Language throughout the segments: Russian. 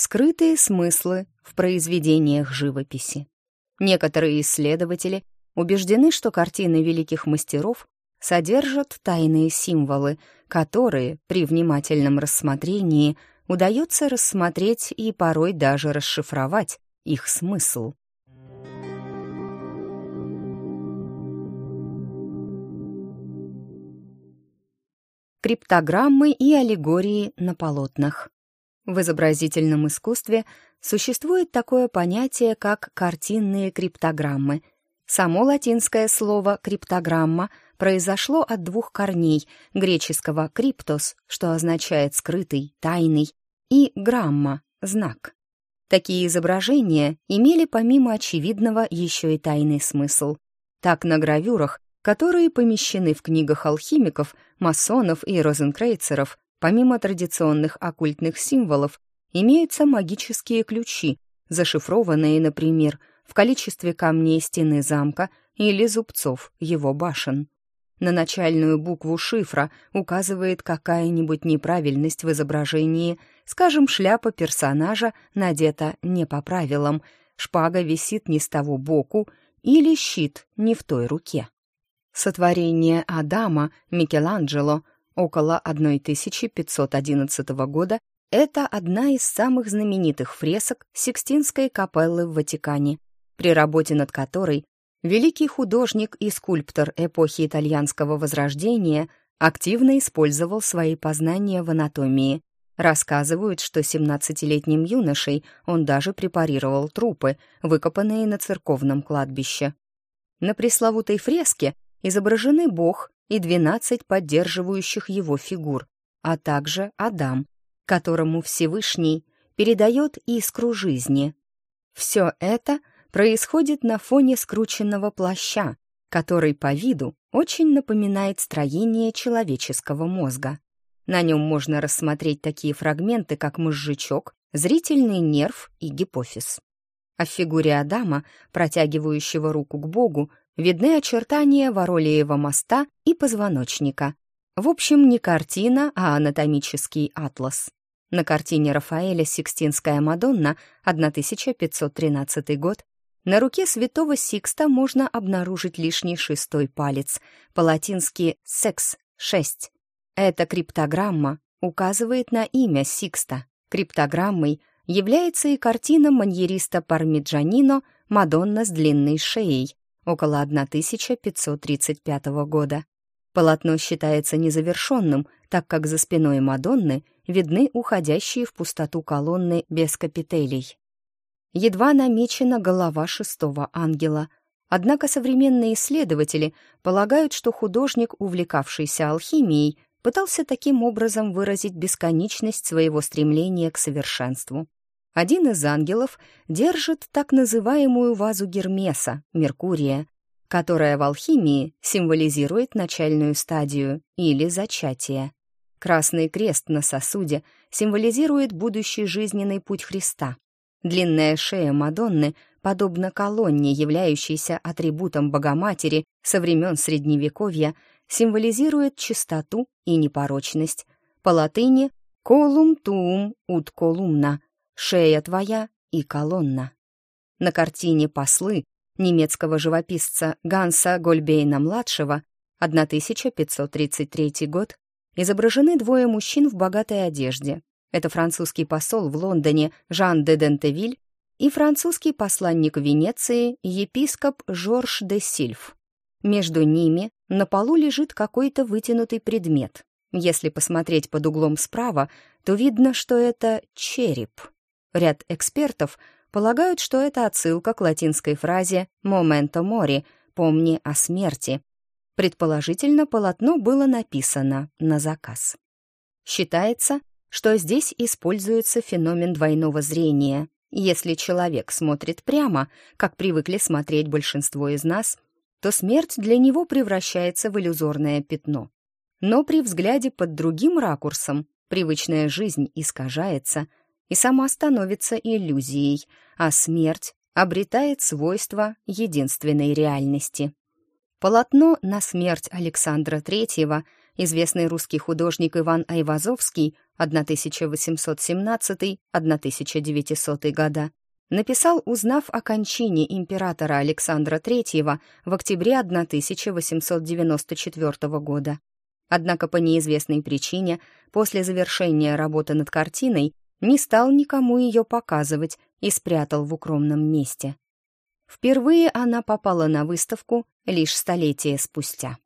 скрытые смыслы в произведениях живописи. Некоторые исследователи убеждены, что картины великих мастеров содержат тайные символы, которые при внимательном рассмотрении удается рассмотреть и порой даже расшифровать их смысл. Криптограммы и аллегории на полотнах. В изобразительном искусстве существует такое понятие, как картинные криптограммы. Само латинское слово «криптограмма» произошло от двух корней греческого «криптос», что означает «скрытый», «тайный», и «грамма» — «знак». Такие изображения имели помимо очевидного еще и тайный смысл. Так на гравюрах которые помещены в книгах алхимиков, масонов и розенкрейцеров, помимо традиционных оккультных символов, имеются магические ключи, зашифрованные, например, в количестве камней стены замка или зубцов его башен. На начальную букву шифра указывает какая-нибудь неправильность в изображении, скажем, шляпа персонажа надета не по правилам, шпага висит не с того боку или щит не в той руке. Сотворение Адама Микеланджело около 1511 года это одна из самых знаменитых фресок Сикстинской капеллы в Ватикане, при работе над которой великий художник и скульптор эпохи итальянского возрождения активно использовал свои познания в анатомии. Рассказывают, что 17-летним юношей он даже препарировал трупы, выкопанные на церковном кладбище. На пресловутой фреске изображены Бог и двенадцать поддерживающих его фигур, а также Адам, которому Всевышний передает искру жизни. Все это происходит на фоне скрученного плаща, который по виду очень напоминает строение человеческого мозга. На нем можно рассмотреть такие фрагменты, как мозжечок, зрительный нерв и гипофиз. В фигуре Адама, протягивающего руку к Богу, видны очертания Варолиева моста и позвоночника. В общем, не картина, а анатомический атлас. На картине Рафаэля «Сикстинская Мадонна» 1513 год на руке святого Сикста можно обнаружить лишний шестой палец, по-латински «секс» — «шесть». Эта криптограмма указывает на имя Сикста. Криптограммой является и картина маньериста Пармиджанино «Мадонна с длинной шеей», около 1535 года. Полотно считается незавершенным, так как за спиной Мадонны видны уходящие в пустоту колонны без капителей. Едва намечена голова шестого ангела. Однако современные исследователи полагают, что художник, увлекавшийся алхимией, пытался таким образом выразить бесконечность своего стремления к совершенству. Один из ангелов держит так называемую вазу Гермеса, Меркурия, которая в алхимии символизирует начальную стадию или зачатие. Красный крест на сосуде символизирует будущий жизненный путь Христа. Длинная шея Мадонны подобно колонне, являющейся атрибутом Богоматери со времен Средневековья, символизирует чистоту и непорочность. По латыни «колум туум ут колумна» шея твоя и колонна. На картине «Послы» немецкого живописца Ганса Гольбейна-младшего 1533 год изображены двое мужчин в богатой одежде. Это французский посол в Лондоне Жан де Дентевиль и французский посланник Венеции епископ Жорж де Сильф. Между ними на полу лежит какой-то вытянутый предмет. Если посмотреть под углом справа, то видно, что это череп. Ряд экспертов полагают, что это отсылка к латинской фразе «моменто мори» — «помни о смерти». Предположительно, полотно было написано на заказ. Считается, что здесь используется феномен двойного зрения. Если человек смотрит прямо, как привыкли смотреть большинство из нас, то смерть для него превращается в иллюзорное пятно. Но при взгляде под другим ракурсом привычная жизнь искажается — и сама становится иллюзией, а смерть обретает свойства единственной реальности. Полотно «На смерть Александра III» известный русский художник Иван Айвазовский 1817-1900 года, написал, узнав о кончине императора Александра III в октябре 1894 года. Однако по неизвестной причине после завершения работы над картиной не стал никому ее показывать и спрятал в укромном месте. Впервые она попала на выставку лишь столетия спустя.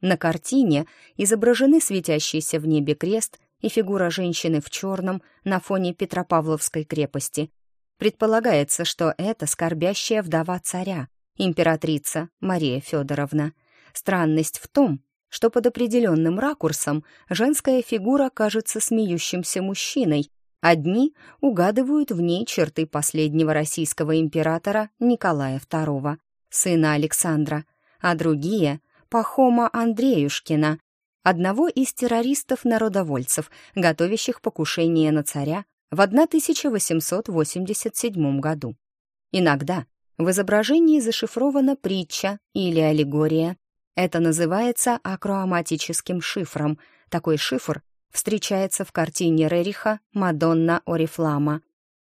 На картине изображены светящийся в небе крест и фигура женщины в черном на фоне Петропавловской крепости. Предполагается, что это скорбящая вдова царя, императрица Мария Федоровна. Странность в том, что под определенным ракурсом женская фигура кажется смеющимся мужчиной, Одни угадывают в ней черты последнего российского императора Николая II, сына Александра, а другие — Пахома Андреюшкина, одного из террористов-народовольцев, готовящих покушение на царя в 1887 году. Иногда в изображении зашифрована притча или аллегория. Это называется акроаматическим шифром. Такой шифр встречается в картине Рериха «Мадонна Орифлама»,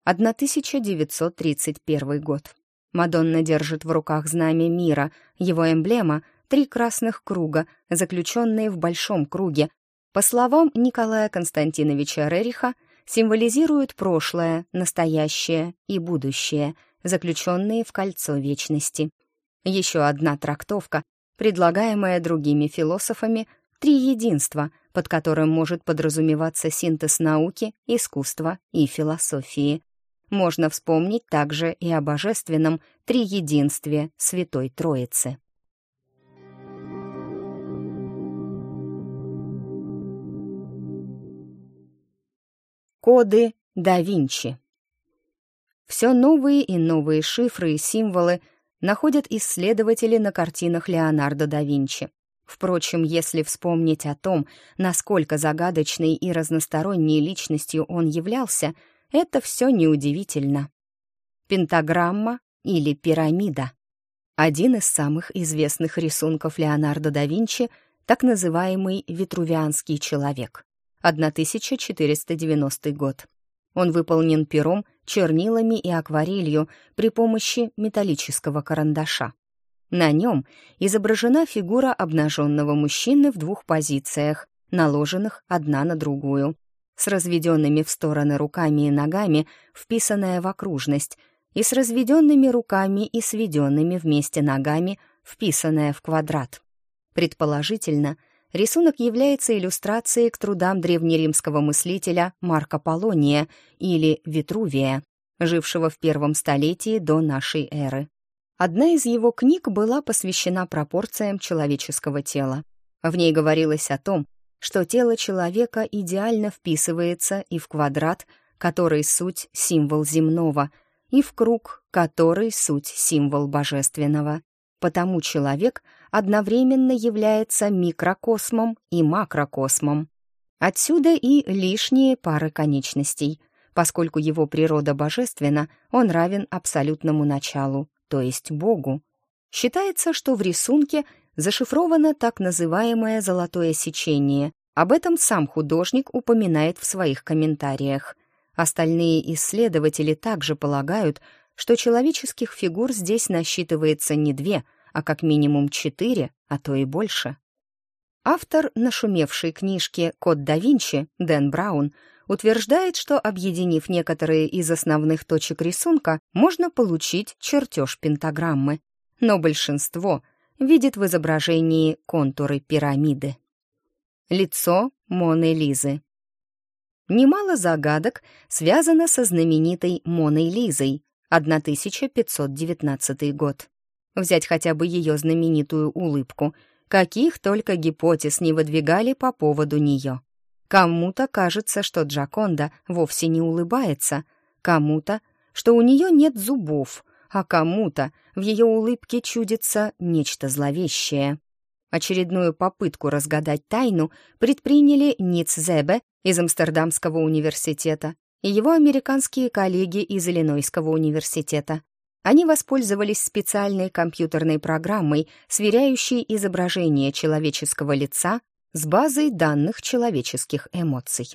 1931 год. Мадонна держит в руках знамя мира, его эмблема — три красных круга, заключенные в большом круге. По словам Николая Константиновича Рериха, символизируют прошлое, настоящее и будущее, заключенные в кольцо вечности. Еще одна трактовка, предлагаемая другими философами, три единства — под которым может подразумеваться синтез науки, искусства и философии. Можно вспомнить также и о божественном триединстве Святой Троицы. Коды да Винчи Все новые и новые шифры и символы находят исследователи на картинах Леонардо да Винчи. Впрочем, если вспомнить о том, насколько загадочной и разносторонней личностью он являлся, это все неудивительно. Пентаграмма или пирамида. Один из самых известных рисунков Леонардо да Винчи — так называемый «Витрувианский человек», 1490 год. Он выполнен пером, чернилами и акварелью при помощи металлического карандаша. На нем изображена фигура обнаженного мужчины в двух позициях, наложенных одна на другую, с разведенными в стороны руками и ногами, вписанная в окружность, и с разведенными руками и сведенными вместе ногами, вписанная в квадрат. Предположительно, рисунок является иллюстрацией к трудам древнеримского мыслителя Марка Полония или Витрувия, жившего в первом столетии до нашей эры. Одна из его книг была посвящена пропорциям человеческого тела. В ней говорилось о том, что тело человека идеально вписывается и в квадрат, который суть символ земного, и в круг, который суть символ божественного. Потому человек одновременно является микрокосмом и макрокосмом. Отсюда и лишние пары конечностей. Поскольку его природа божественна, он равен абсолютному началу, то есть Богу. Считается, что в рисунке зашифровано так называемое «золотое сечение». Об этом сам художник упоминает в своих комментариях. Остальные исследователи также полагают, что человеческих фигур здесь насчитывается не две, а как минимум четыре, а то и больше. Автор нашумевшей книжки «Код да Винчи» Дэн Браун утверждает, что, объединив некоторые из основных точек рисунка, можно получить чертеж пентаграммы, но большинство видит в изображении контуры пирамиды. Лицо Моны Лизы Немало загадок связано со знаменитой Моной Лизой, 1519 год. Взять хотя бы ее знаменитую улыбку, каких только гипотез не выдвигали по поводу нее. Кому-то кажется, что Джаконда вовсе не улыбается, кому-то, что у нее нет зубов, а кому-то в ее улыбке чудится нечто зловещее. Очередную попытку разгадать тайну предприняли Ниц Зебе из Амстердамского университета и его американские коллеги из Иллинойского университета. Они воспользовались специальной компьютерной программой, сверяющей изображение человеческого лица с базой данных человеческих эмоций.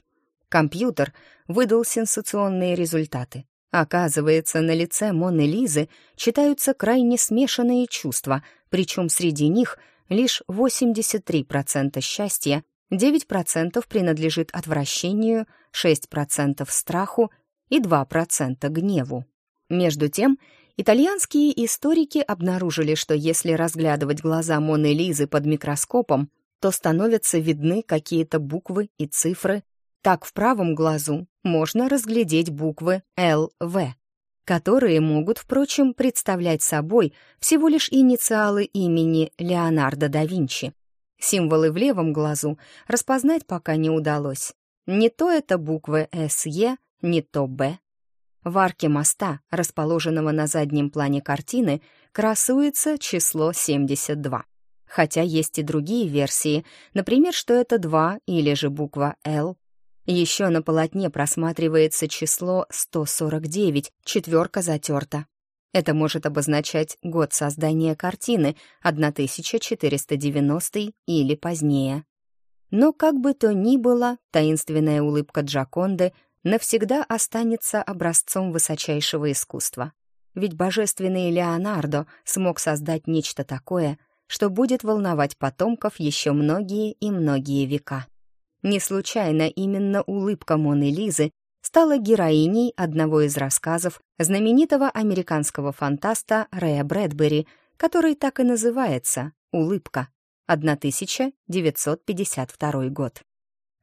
Компьютер выдал сенсационные результаты. Оказывается, на лице Моны Лизы читаются крайне смешанные чувства, причем среди них лишь 83% счастья, 9% принадлежит отвращению, 6% страху и 2% гневу. Между тем, итальянские историки обнаружили, что если разглядывать глаза Моны Лизы под микроскопом, то становятся видны какие-то буквы и цифры. Так в правом глазу можно разглядеть буквы ЛВ, которые могут, впрочем, представлять собой всего лишь инициалы имени Леонардо да Винчи. Символы в левом глазу распознать пока не удалось. Не то это буквы СЕ, не то Б. В арке моста, расположенного на заднем плане картины, красуется число 72. Хотя есть и другие версии, например, что это 2 или же буква «Л». Еще на полотне просматривается число 149, четверка затерта. Это может обозначать год создания картины, 1490 или позднее. Но как бы то ни было, таинственная улыбка Джаконды навсегда останется образцом высочайшего искусства. Ведь божественный Леонардо смог создать нечто такое, что будет волновать потомков еще многие и многие века. Не случайно именно улыбка Моны Лизы стала героиней одного из рассказов знаменитого американского фантаста Рэя Брэдбери, который так и называется «Улыбка», 1952 год.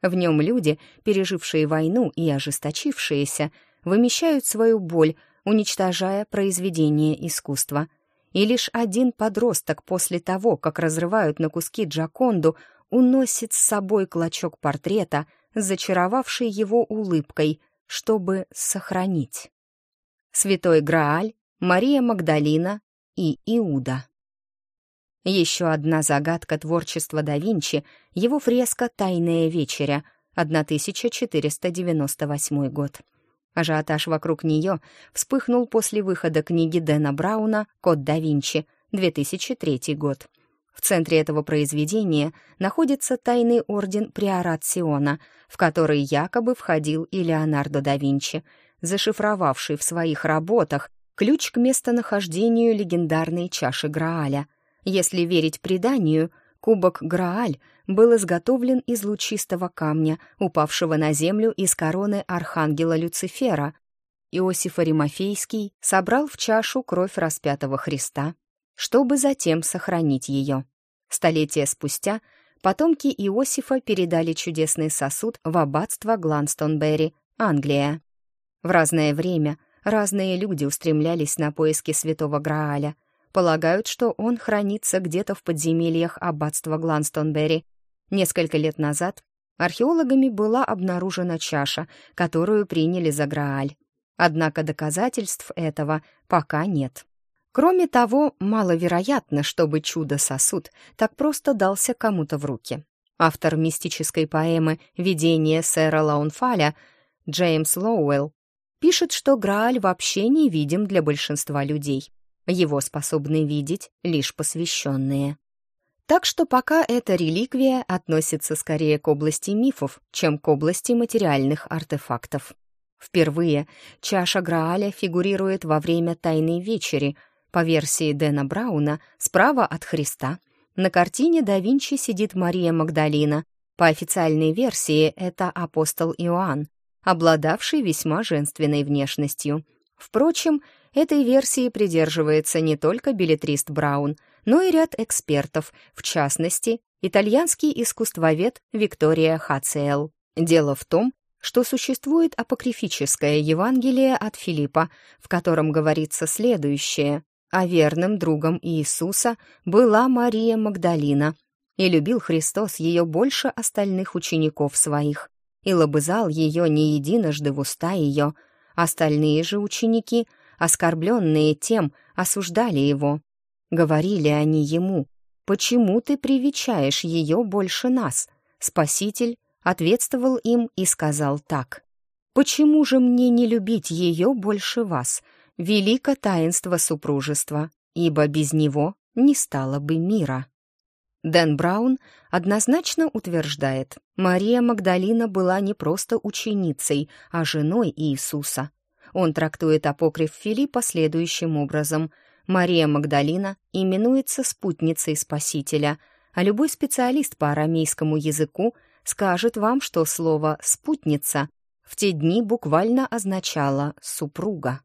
В нем люди, пережившие войну и ожесточившиеся, вымещают свою боль, уничтожая произведение искусства — и лишь один подросток после того, как разрывают на куски Джаконду, уносит с собой клочок портрета, зачаровавший его улыбкой, чтобы сохранить. Святой Грааль, Мария Магдалина и Иуда. Еще одна загадка творчества да Винчи — его фреска «Тайная вечеря», 1498 год. Ажиотаж вокруг нее вспыхнул после выхода книги Дэна Брауна «Код да Винчи», 2003 год. В центре этого произведения находится тайный орден Приорат Сиона, в который якобы входил и Леонардо да Винчи, зашифровавший в своих работах ключ к местонахождению легендарной чаши Грааля. Если верить преданию — Кубок Грааль был изготовлен из лучистого камня, упавшего на землю из короны архангела Люцифера. Иосиф Аримофейский собрал в чашу кровь распятого Христа, чтобы затем сохранить ее. Столетия спустя потомки Иосифа передали чудесный сосуд в аббатство Гланстонберри, Англия. В разное время разные люди устремлялись на поиски святого Грааля — Полагают, что он хранится где-то в подземельях аббатства Гланстонберри. Несколько лет назад археологами была обнаружена чаша, которую приняли за Грааль. Однако доказательств этого пока нет. Кроме того, маловероятно, чтобы чудо-сосуд так просто дался кому-то в руки. Автор мистической поэмы «Видение сэра Лаунфаля» Джеймс Лоуэлл пишет, что Грааль вообще не видим для большинства людей. Его способны видеть лишь посвященные. Так что пока эта реликвия относится скорее к области мифов, чем к области материальных артефактов. Впервые чаша Грааля фигурирует во время Тайной вечери. По версии Дэна Брауна, справа от Христа. На картине да Винчи сидит Мария Магдалина. По официальной версии это апостол Иоанн, обладавший весьма женственной внешностью. Впрочем, Этой версии придерживается не только билетрист Браун, но и ряд экспертов, в частности, итальянский искусствовед Виктория Хациэл. Дело в том, что существует апокрифическое Евангелие от Филиппа, в котором говорится следующее. А верным другом Иисуса была Мария Магдалина, и любил Христос ее больше остальных учеников своих, и лобызал ее не единожды в уста ее, остальные же ученики — оскорбленные тем, осуждали его. Говорили они ему, «Почему ты привечаешь ее больше нас?» Спаситель ответствовал им и сказал так, «Почему же мне не любить ее больше вас? Велико таинство супружества, ибо без него не стало бы мира». Дэн Браун однозначно утверждает, Мария Магдалина была не просто ученицей, а женой Иисуса. Он трактует апокриф Филиппа следующим образом. Мария Магдалина именуется спутницей Спасителя, а любой специалист по арамейскому языку скажет вам, что слово «спутница» в те дни буквально означало «супруга».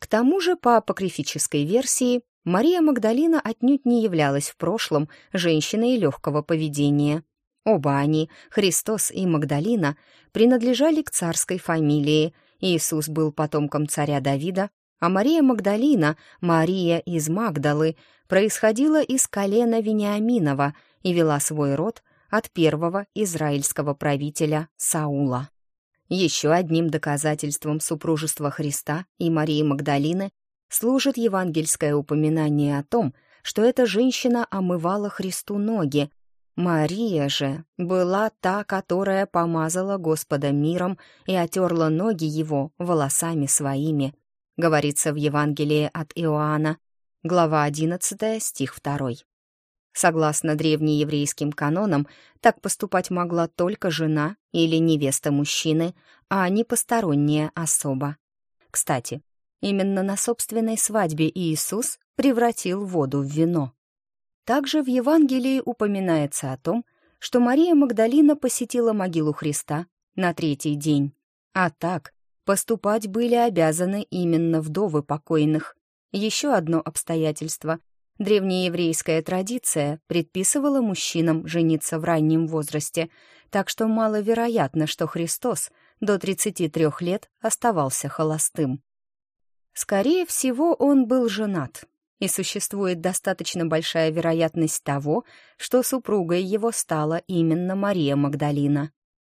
К тому же, по апокрифической версии, Мария Магдалина отнюдь не являлась в прошлом женщиной легкого поведения. Оба они, Христос и Магдалина, принадлежали к царской фамилии. Иисус был потомком царя Давида, а Мария Магдалина, Мария из Магдалы, происходила из колена Вениаминова и вела свой род от первого израильского правителя Саула. Еще одним доказательством супружества Христа и Марии Магдалины служит евангельское упоминание о том, что эта женщина омывала Христу ноги. Мария же была та, которая помазала Господа миром и отерла ноги его волосами своими, говорится в Евангелии от Иоанна, глава 11, стих 2. Согласно древнееврейским канонам, так поступать могла только жена или невеста мужчины, а не посторонняя особа. Кстати, Именно на собственной свадьбе Иисус превратил воду в вино. Также в Евангелии упоминается о том, что Мария Магдалина посетила могилу Христа на третий день. А так, поступать были обязаны именно вдовы покойных. Еще одно обстоятельство. Древнееврейская традиция предписывала мужчинам жениться в раннем возрасте, так что маловероятно, что Христос до 33 лет оставался холостым. Скорее всего, он был женат, и существует достаточно большая вероятность того, что супругой его стала именно Мария Магдалина.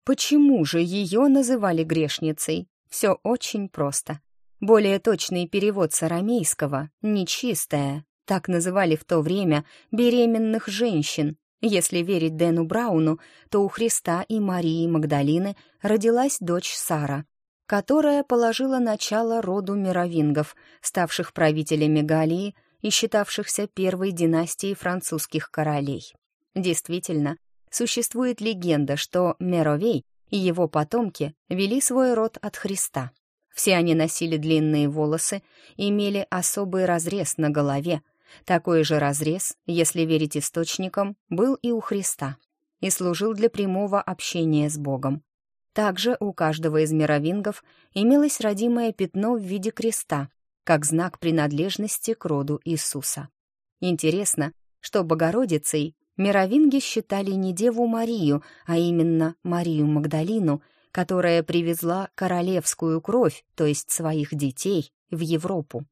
Почему же ее называли грешницей? Все очень просто. Более точный перевод с арамейского — «нечистая». Так называли в то время беременных женщин. Если верить Дэну Брауну, то у Христа и Марии Магдалины родилась дочь Сара, которая положила начало роду мировингов, ставших правителями Галлии и считавшихся первой династией французских королей. Действительно, существует легенда, что Меровей и его потомки вели свой род от Христа. Все они носили длинные волосы, имели особый разрез на голове. Такой же разрез, если верить источникам, был и у Христа и служил для прямого общения с Богом. Также у каждого из мировингов имелось родимое пятно в виде креста, как знак принадлежности к роду Иисуса. Интересно, что Богородицей мировинги считали не Деву Марию, а именно Марию Магдалину, которая привезла королевскую кровь, то есть своих детей, в Европу.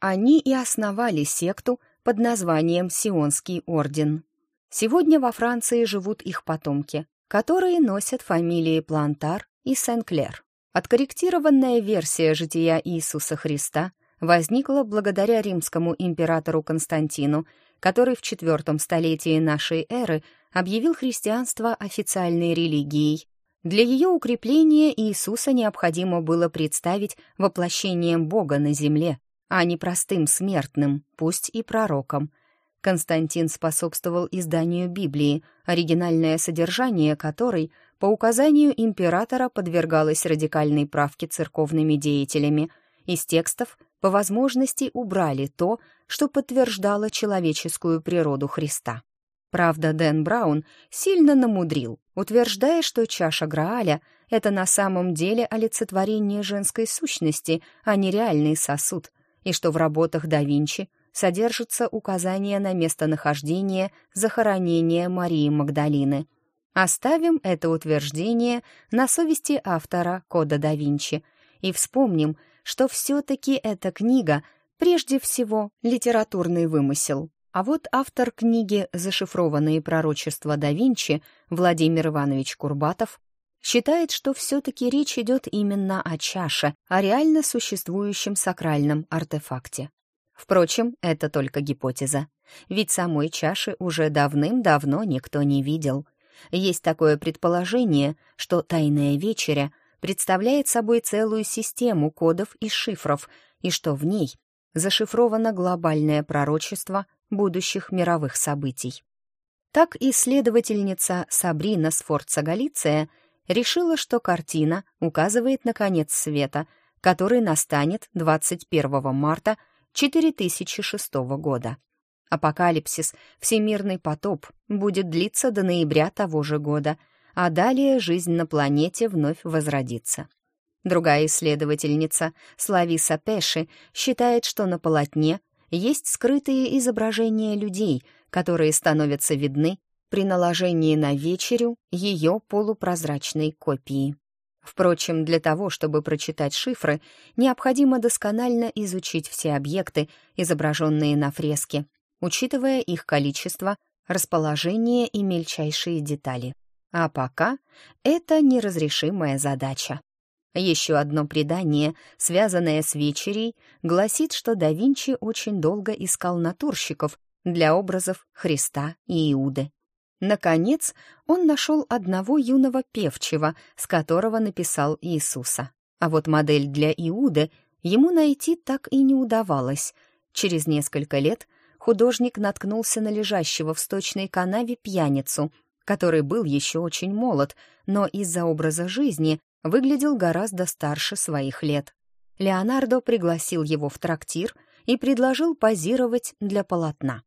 Они и основали секту под названием Сионский орден. Сегодня во Франции живут их потомки, которые носят фамилии Плантар и Сен-Клер. Откорректированная версия жития Иисуса Христа возникла благодаря римскому императору Константину, который в IV столетии нашей эры объявил христианство официальной религией. Для ее укрепления Иисуса необходимо было представить воплощением Бога на земле, а не простым смертным, пусть и пророком – Константин способствовал изданию Библии, оригинальное содержание которой по указанию императора подвергалось радикальной правке церковными деятелями. Из текстов по возможности убрали то, что подтверждало человеческую природу Христа. Правда, Дэн Браун сильно намудрил, утверждая, что чаша Грааля — это на самом деле олицетворение женской сущности, а не реальный сосуд, и что в работах да Винчи — содержится указание на местонахождение захоронения Марии Магдалины. Оставим это утверждение на совести автора Кода да Винчи и вспомним, что все-таки эта книга прежде всего литературный вымысел. А вот автор книги «Зашифрованные пророчества да Винчи» Владимир Иванович Курбатов считает, что все-таки речь идет именно о чаше, о реально существующем сакральном артефакте. Впрочем, это только гипотеза, ведь самой чаши уже давным-давно никто не видел. Есть такое предположение, что «Тайная вечеря» представляет собой целую систему кодов и шифров, и что в ней зашифровано глобальное пророчество будущих мировых событий. Так исследовательница Сабрина Сфорца-Галиция решила, что картина указывает на конец света, который настанет 21 марта 4006 года. Апокалипсис, всемирный потоп, будет длиться до ноября того же года, а далее жизнь на планете вновь возродится. Другая исследовательница, Слависа Пеши, считает, что на полотне есть скрытые изображения людей, которые становятся видны при наложении на вечерю ее полупрозрачной копии. Впрочем, для того, чтобы прочитать шифры, необходимо досконально изучить все объекты, изображенные на фреске, учитывая их количество, расположение и мельчайшие детали. А пока это неразрешимая задача. Еще одно предание, связанное с вечерей, гласит, что да Винчи очень долго искал натурщиков для образов Христа и Иуды. Наконец, он нашел одного юного певчего, с которого написал Иисуса. А вот модель для Иуды ему найти так и не удавалось. Через несколько лет художник наткнулся на лежащего в сточной канаве пьяницу, который был еще очень молод, но из-за образа жизни выглядел гораздо старше своих лет. Леонардо пригласил его в трактир и предложил позировать для полотна.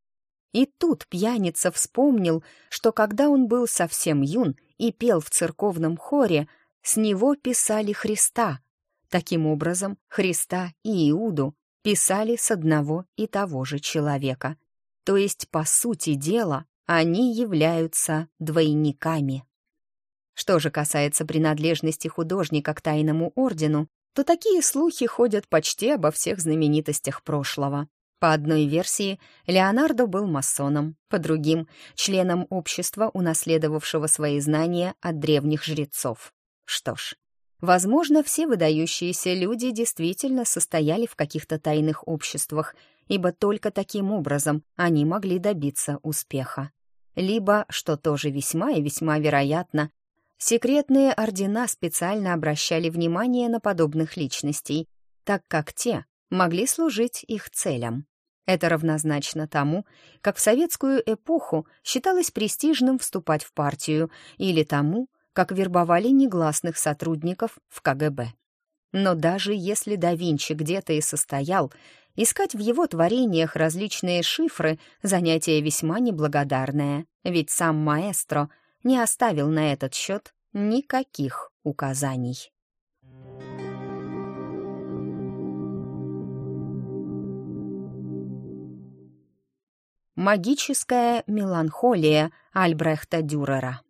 И тут пьяница вспомнил, что когда он был совсем юн и пел в церковном хоре, с него писали Христа. Таким образом, Христа и Иуду писали с одного и того же человека. То есть, по сути дела, они являются двойниками. Что же касается принадлежности художника к тайному ордену, то такие слухи ходят почти обо всех знаменитостях прошлого. По одной версии, Леонардо был масоном, по другим — членом общества, унаследовавшего свои знания от древних жрецов. Что ж, Возможно, все выдающиеся люди действительно состояли в каких-то тайных обществах, ибо только таким образом они могли добиться успеха. Либо, что тоже весьма и весьма вероятно, секретные ордена специально обращали внимание на подобных личностей, так как те могли служить их целям. Это равнозначно тому, как в советскую эпоху считалось престижным вступать в партию, или тому, как вербовали негласных сотрудников в КГБ. Но даже если да Винчи где-то и состоял, искать в его творениях различные шифры — занятие весьма неблагодарное, ведь сам маэстро не оставил на этот счет никаких указаний. Магическая меланхолия Альбрехта Дюрера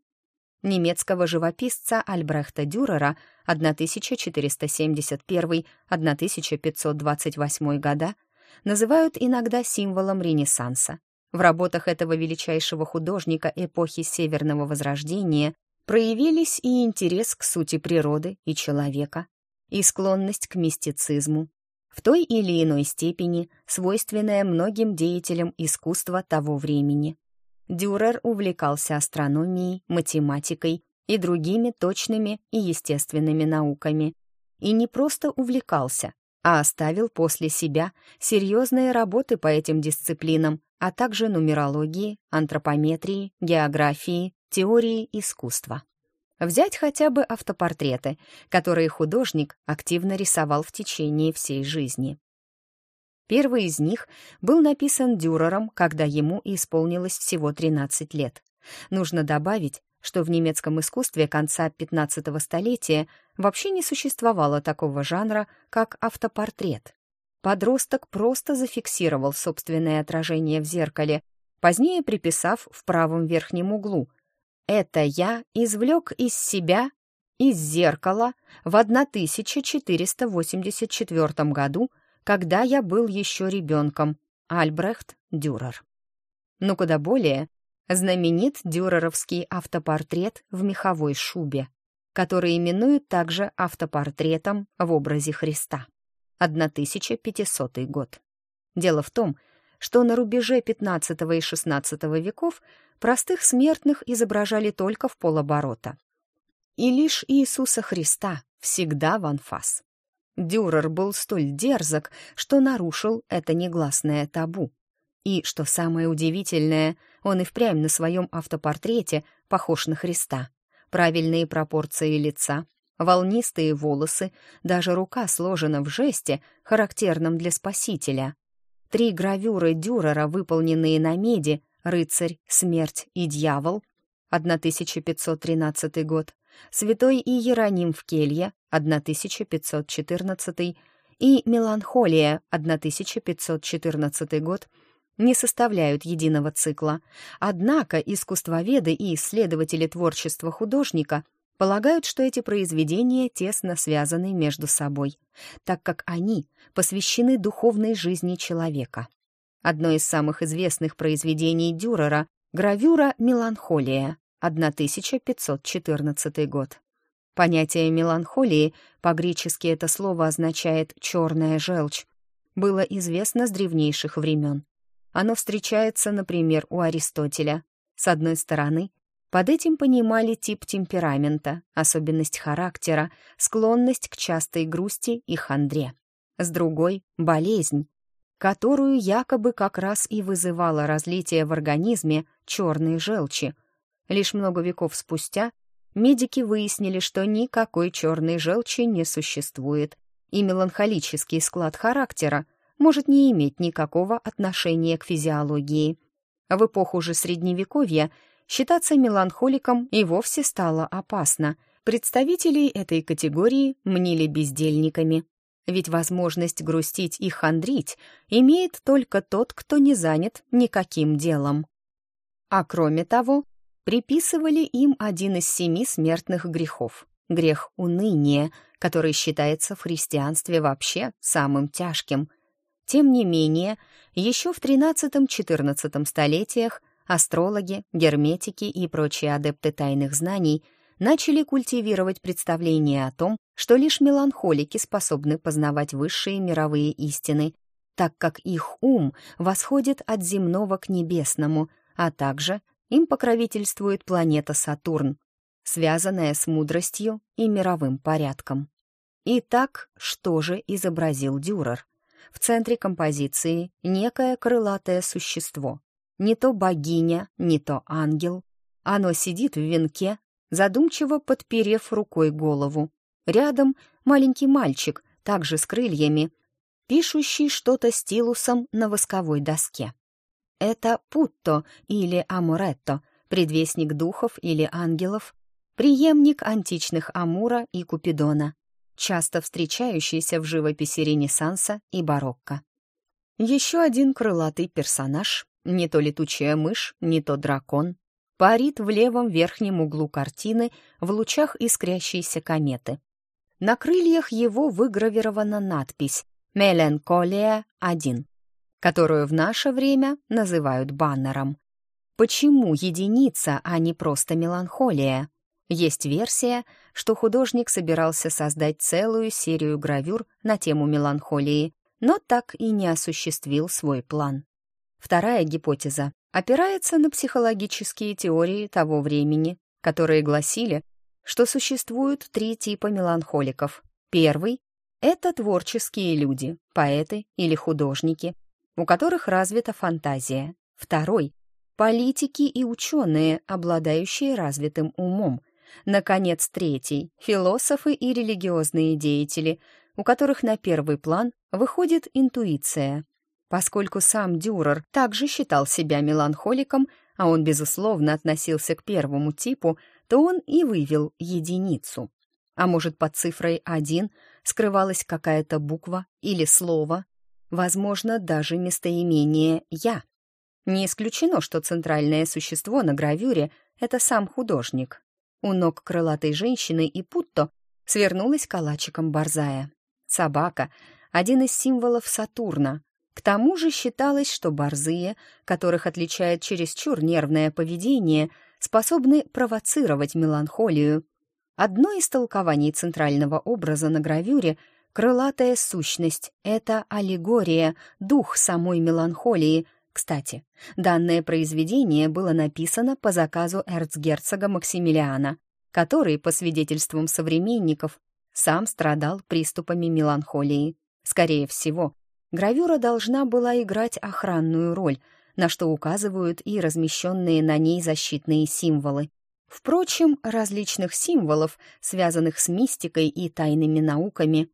немецкого живописца Альбрехта Дюрера 1471-1528 года называют иногда символом Ренессанса. В работах этого величайшего художника эпохи Северного Возрождения проявились и интерес к сути природы и человека, и склонность к мистицизму, в той или иной степени свойственная многим деятелям искусства того времени. Дюрер увлекался астрономией, математикой и другими точными и естественными науками. И не просто увлекался, а оставил после себя серьезные работы по этим дисциплинам, а также нумерологии, антропометрии, географии, теории искусства. Взять хотя бы автопортреты, которые художник активно рисовал в течение всей жизни. Первый из них был написан Дюрером, когда ему исполнилось всего 13 лет. Нужно добавить, что в немецком искусстве конца 15 столетия вообще не существовало такого жанра, как автопортрет. Подросток просто зафиксировал собственное отражение в зеркале, позднее приписав в правом верхнем углу «Это я извлек из себя из зеркала в 1484 году когда я был еще ребенком, Альбрехт Дюрер. Но куда более знаменит дюреровский автопортрет в меховой шубе, который именуют также автопортретом в образе Христа. 1500 год. Дело в том, что на рубеже XV и XVI веков простых смертных изображали только в полоборота. И лишь Иисуса Христа всегда в анфас. Дюрер был столь дерзок, что нарушил это негласное табу. И, что самое удивительное, Он и впрямь на своем автопортрете похож на Христа. Правильные пропорции лица, волнистые волосы, даже рука сложена в жесте, характерном для Спасителя. Три гравюры Дюрера, выполненные на меди «Рыцарь», «Смерть» и «Дьявол» 1513 год, «Святой Иероним в келье» 1514 и «Меланхолия» 1514 год не составляют единого цикла. Однако искусствоведы и исследователи творчества художника полагают, что эти произведения тесно связаны между собой, так как они посвящены духовной жизни человека. Одно из самых известных произведений Дюрера — гравюра «Меланхолия», 1514 год. Понятие меланхолии, по-гречески это слово означает «черная желчь», было известно с древнейших времен. Оно встречается, например, у Аристотеля. С одной стороны, под этим понимали тип темперамента, особенность характера, склонность к частой грусти и хандре. С другой — болезнь, которую якобы как раз и вызывало разлитие в организме черной желчи. Лишь много веков спустя медики выяснили, что никакой черной желчи не существует, и меланхолический склад характера может не иметь никакого отношения к физиологии. В эпоху же Средневековья считаться меланхоликом и вовсе стало опасно. Представителей этой категории мнили бездельниками. Ведь возможность грустить и хандрить имеет только тот, кто не занят никаким делом. А кроме того, приписывали им один из семи смертных грехов — грех уныния, который считается в христианстве вообще самым тяжким. Тем не менее, еще в XIII-XIV столетиях астрологи, герметики и прочие адепты тайных знаний начали культивировать представление о том, что лишь меланхолики способны познавать высшие мировые истины, так как их ум восходит от земного к небесному, а также им покровительствует планета Сатурн, связанная с мудростью и мировым порядком. Итак, что же изобразил Дюрер? В центре композиции некое крылатое существо. Не то богиня, не то ангел. Оно сидит в венке, задумчиво подперев рукой голову. Рядом маленький мальчик, также с крыльями, пишущий что-то стилусом на восковой доске. Это Путто или Амуретто, предвестник духов или ангелов, преемник античных Амура и Купидона, часто встречающийся в живописи Ренессанса и барокко. Еще один крылатый персонаж, не то летучая мышь, не то дракон, парит в левом верхнем углу картины в лучах искрящейся кометы. На крыльях его выгравирована надпись «Меленколия 1» которую в наше время называют баннером. Почему единица, а не просто меланхолия? Есть версия, что художник собирался создать целую серию гравюр на тему меланхолии, но так и не осуществил свой план. Вторая гипотеза опирается на психологические теории того времени, которые гласили, что существуют три типа меланхоликов. Первый — это творческие люди, поэты или художники, у которых развита фантазия. Второй — политики и ученые, обладающие развитым умом. Наконец, третий — философы и религиозные деятели, у которых на первый план выходит интуиция. Поскольку сам Дюрер также считал себя меланхоликом, а он, безусловно, относился к первому типу, то он и вывел единицу. А может, под цифрой один скрывалась какая-то буква или слово, возможно, даже местоимение «я». Не исключено, что центральное существо на гравюре — это сам художник. У ног крылатой женщины и Путто свернулась калачиком борзая. Собака — один из символов Сатурна. К тому же считалось, что борзые, которых отличает чересчур нервное поведение, способны провоцировать меланхолию. Одно из толкований центрального образа на гравюре — Крылатая сущность — это аллегория, дух самой меланхолии. Кстати, данное произведение было написано по заказу эрцгерцога Максимилиана, который, по свидетельствам современников, сам страдал приступами меланхолии. Скорее всего, гравюра должна была играть охранную роль, на что указывают и размещенные на ней защитные символы. Впрочем, различных символов, связанных с мистикой и тайными науками,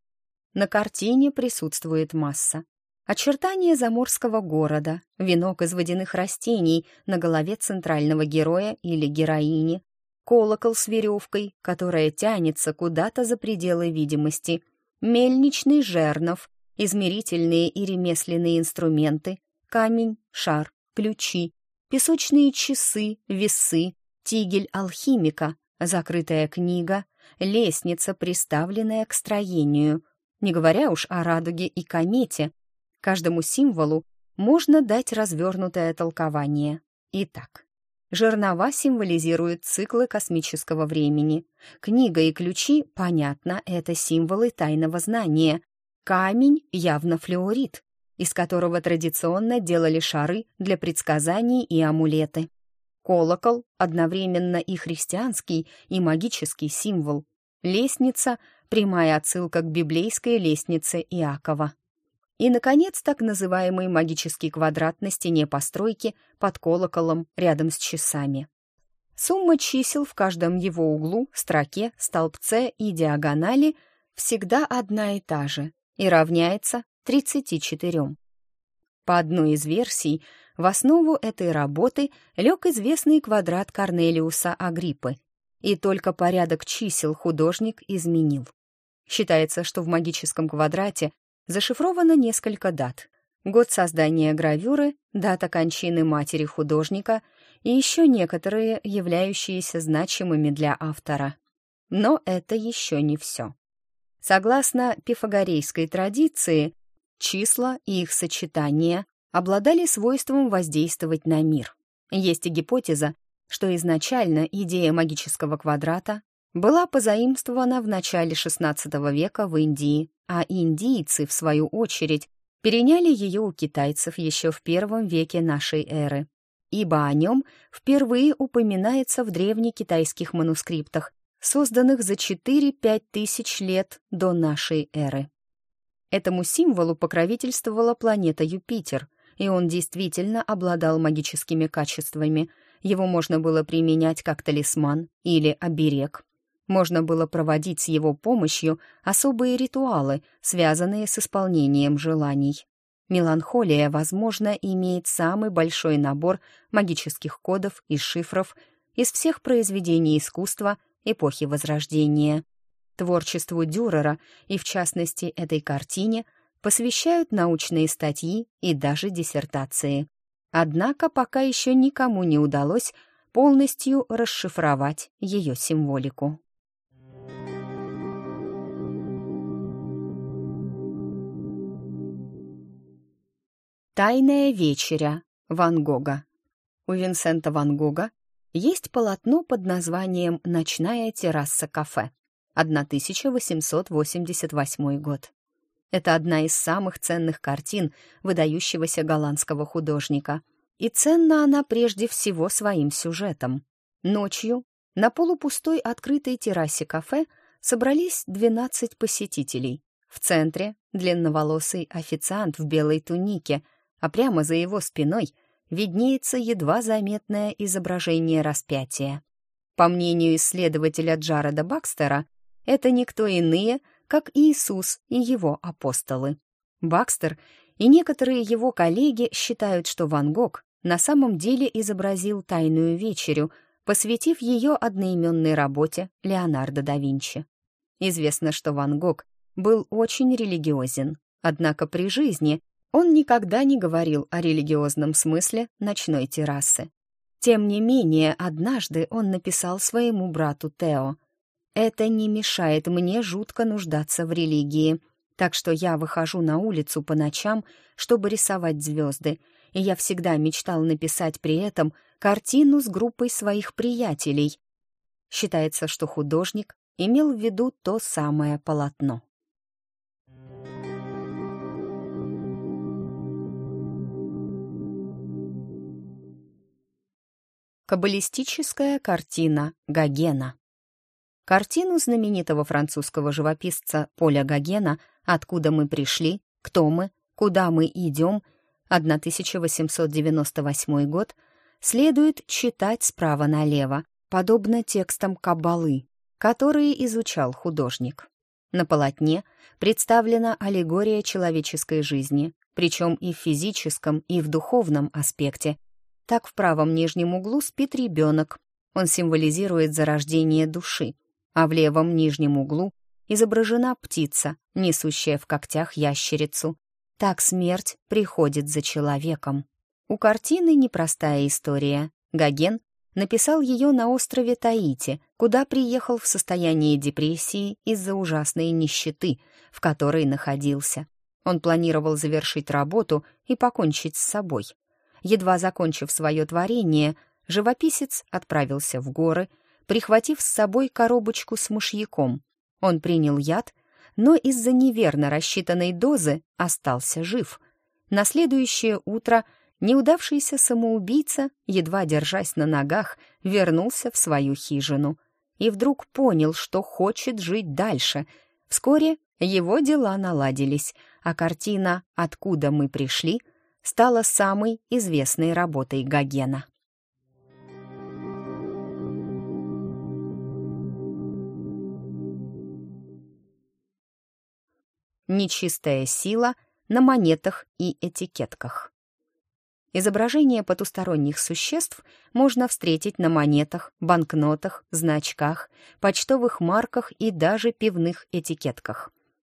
на картине присутствует масса. Очертания заморского города, венок из водяных растений на голове центрального героя или героини, колокол с веревкой, которая тянется куда-то за пределы видимости, мельничный жернов, измерительные и ремесленные инструменты, камень, шар, ключи, песочные часы, весы, тигель алхимика, закрытая книга, лестница, приставленная к строению, не говоря уж о радуге и комете, Каждому символу можно дать развернутое толкование. Итак, жернова символизируют циклы космического времени. Книга и ключи, понятно, это символы тайного знания. Камень явно флюорит, из которого традиционно делали шары для предсказаний и амулеты. Колокол — одновременно и христианский, и магический символ. Лестница — прямая отсылка к библейской лестнице Иакова. И, наконец, так называемый магический квадрат на стене постройки под колоколом рядом с часами. Сумма чисел в каждом его углу, строке, столбце и диагонали всегда одна и та же и равняется 34. По одной из версий, в основу этой работы лег известный квадрат Корнелиуса Агриппы, и только порядок чисел художник изменил. Считается, что в магическом квадрате зашифровано несколько дат. Год создания гравюры, дата кончины матери художника и еще некоторые, являющиеся значимыми для автора. Но это еще не все. Согласно пифагорейской традиции, числа и их сочетания обладали свойством воздействовать на мир. Есть и гипотеза, что изначально идея магического квадрата была позаимствована в начале XVI века в Индии а индийцы, в свою очередь, переняли ее у китайцев еще в первом веке нашей эры, ибо о нем впервые упоминается в древнекитайских манускриптах, созданных за 4-5 тысяч лет до нашей эры. Этому символу покровительствовала планета Юпитер, и он действительно обладал магическими качествами. Его можно было применять как талисман или оберег, можно было проводить с его помощью особые ритуалы, связанные с исполнением желаний. Меланхолия, возможно, имеет самый большой набор магических кодов и шифров из всех произведений искусства эпохи Возрождения. Творчеству Дюрера, и в частности этой картине, посвящают научные статьи и даже диссертации. Однако пока еще никому не удалось полностью расшифровать ее символику. «Тайная вечеря» Ван Гога. У Винсента Ван Гога есть полотно под названием «Ночная терраса кафе» 1888 год. Это одна из самых ценных картин выдающегося голландского художника. И ценна она прежде всего своим сюжетом. Ночью на полупустой открытой террасе кафе собрались 12 посетителей. В центре длинноволосый официант в белой тунике — а прямо за его спиной виднеется едва заметное изображение распятия. По мнению исследователя Джареда Бакстера, это никто иные, как Иисус и его апостолы. Бакстер и некоторые его коллеги считают, что Ван Гог на самом деле изобразил «Тайную вечерю», посвятив ее одноименной работе Леонардо да Винчи. Известно, что Ван Гог был очень религиозен, однако при жизни он никогда не говорил о религиозном смысле ночной террасы. Тем не менее, однажды он написал своему брату Тео, «Это не мешает мне жутко нуждаться в религии, так что я выхожу на улицу по ночам, чтобы рисовать звезды, и я всегда мечтал написать при этом картину с группой своих приятелей». Считается, что художник имел в виду то самое полотно. Каббалистическая картина Гогена. Картину знаменитого французского живописца Поля Гогена «Откуда мы пришли», «Кто мы», «Куда мы идем» 1898 год, следует читать справа налево, подобно текстам Каббалы, которые изучал художник. На полотне представлена аллегория человеческой жизни, причем и в физическом, и в духовном аспекте. Так в правом нижнем углу спит ребенок. Он символизирует зарождение души, а в левом нижнем углу изображена птица, несущая в когтях ящерицу. Так смерть приходит за человеком. У картины непростая история. Гоген написал ее на острове Таити, куда приехал в состоянии депрессии из-за ужасной нищеты, в которой находился. Он планировал завершить работу и покончить с собой. Едва закончив свое творение, живописец отправился в горы, прихватив с собой коробочку с мышьяком. Он принял яд, но из-за неверно рассчитанной дозы остался жив. На следующее утро неудавшийся самоубийца, едва держась на ногах, вернулся в свою хижину и вдруг понял, что хочет жить дальше. Вскоре его дела наладились, а картина «Откуда мы пришли» стала самой известной работой Гогена. Нечистая сила на монетах и этикетках. Изображения потусторонних существ можно встретить на монетах, банкнотах, значках, почтовых марках и даже пивных этикетках.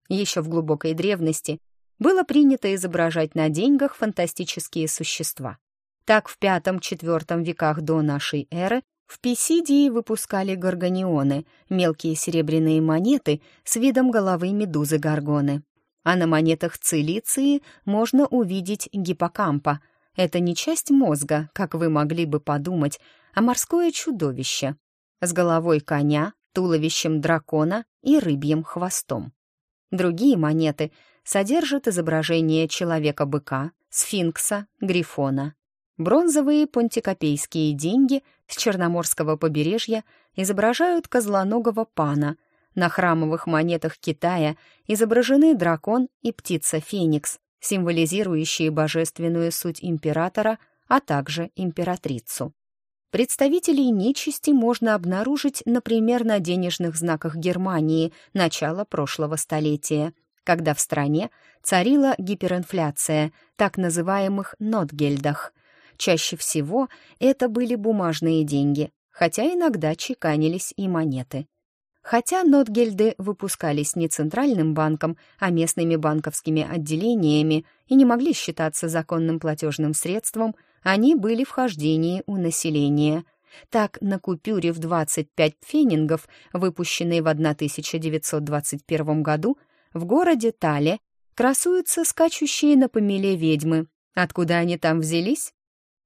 Еще в глубокой древности было принято изображать на деньгах фантастические существа. Так в V-IV веках до нашей эры в Писидии выпускали горгонионы, мелкие серебряные монеты с видом головы медузы горгоны. А на монетах Цилиции можно увидеть гиппокампа — это не часть мозга, как вы могли бы подумать, а морское чудовище с головой коня, туловищем дракона и рыбьим хвостом. Другие монеты содержат изображение человека-быка, сфинкса, грифона. Бронзовые понтикопейские деньги с Черноморского побережья изображают козлоногого пана. На храмовых монетах Китая изображены дракон и птица Феникс, символизирующие божественную суть императора, а также императрицу. Представителей нечисти можно обнаружить, например, на денежных знаках Германии начала прошлого столетия, когда в стране царила гиперинфляция, так называемых нотгельдах. Чаще всего это были бумажные деньги, хотя иногда чеканились и монеты. Хотя нотгельды выпускались не центральным банком, а местными банковскими отделениями и не могли считаться законным платежным средством, они были в хождении у населения. Так, на купюре в 25 пфенингов, выпущенной в 1921 году, в городе Тале красуются скачущие на помеле ведьмы. Откуда они там взялись?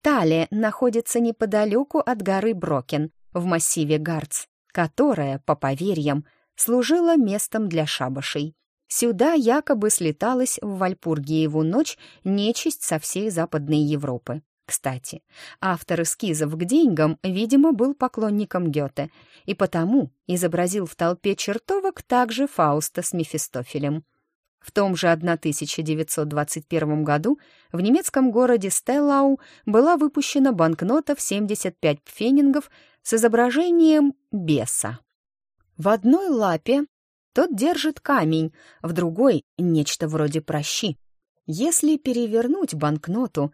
Тале находится неподалеку от горы Брокен, в массиве Гарц которая, по поверьям, служила местом для шабашей. Сюда якобы слеталась в Вальпургиеву ночь нечисть со всей Западной Европы. Кстати, автор эскизов к деньгам, видимо, был поклонником Гёте и потому изобразил в толпе чертовок также Фауста с Мефистофелем. В том же 1921 году в немецком городе Стеллау была выпущена банкнота в 75 пфенингов с изображением беса. В одной лапе тот держит камень, в другой — нечто вроде прощи. Если перевернуть банкноту,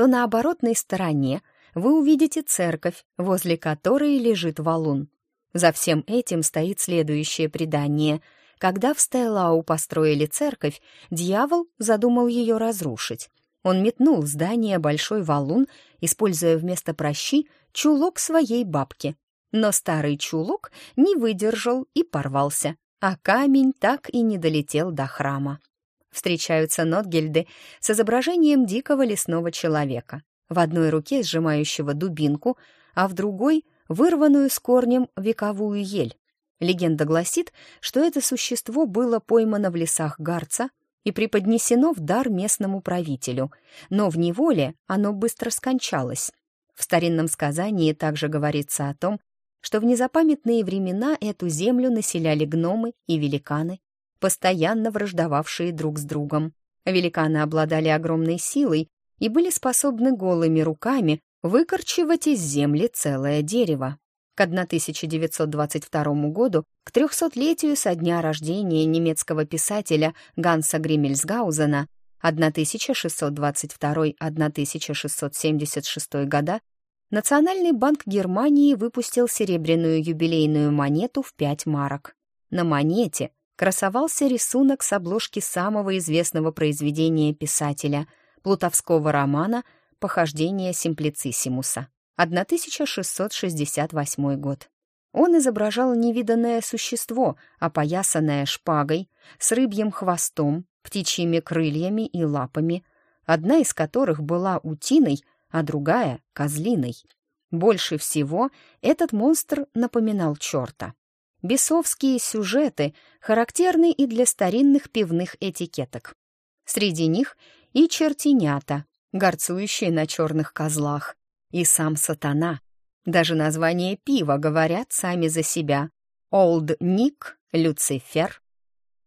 то на оборотной стороне вы увидите церковь, возле которой лежит валун. За всем этим стоит следующее предание. Когда в Стеллау построили церковь, дьявол задумал ее разрушить. Он метнул здание большой валун, используя вместо прощи чулок своей бабки. Но старый чулок не выдержал и порвался, а камень так и не долетел до храма. Встречаются нотгельды с изображением дикого лесного человека, в одной руке сжимающего дубинку, а в другой — вырванную с корнем вековую ель. Легенда гласит, что это существо было поймано в лесах Гарца и преподнесено в дар местному правителю, но в неволе оно быстро скончалось. В старинном сказании также говорится о том, что в незапамятные времена эту землю населяли гномы и великаны, постоянно враждовавшие друг с другом. Великаны обладали огромной силой и были способны голыми руками выкорчевать из земли целое дерево. К 1922 году, к 300-летию со дня рождения немецкого писателя Ганса Гриммельсгаузена 1622-1676 года, Национальный банк Германии выпустил серебряную юбилейную монету в 5 марок. На монете красовался рисунок с обложки самого известного произведения писателя, плутовского романа «Похождение Симплициссимуса», 1668 год. Он изображал невиданное существо, опоясанное шпагой, с рыбьим хвостом, птичьими крыльями и лапами, одна из которых была утиной, а другая — козлиной. Больше всего этот монстр напоминал черта. Бесовские сюжеты характерны и для старинных пивных этикеток. Среди них и чертенята, горцующие на черных козлах, и сам сатана. Даже название пива говорят сами за себя. Олд Ник, Люцифер.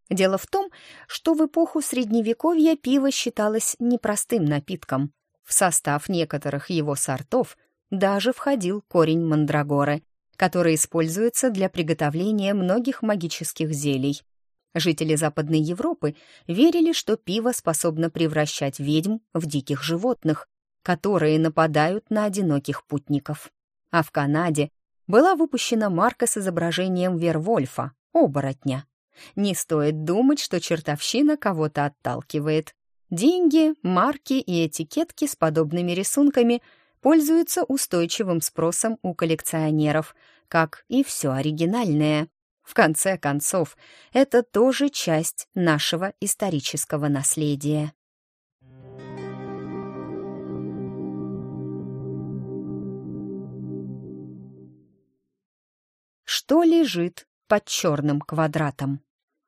Дело в том, что в эпоху Средневековья пиво считалось непростым напитком. В состав некоторых его сортов даже входил корень мандрагоры, который используется для приготовления многих магических зелий. Жители Западной Европы верили, что пиво способно превращать ведьм в диких животных, которые нападают на одиноких путников. А в Канаде была выпущена марка с изображением Вервольфа, оборотня. Не стоит думать, что чертовщина кого-то отталкивает. Деньги, марки и этикетки с подобными рисунками пользуются устойчивым спросом у коллекционеров, как и все оригинальное. В конце концов, это тоже часть нашего исторического наследия. Что лежит под черным квадратом?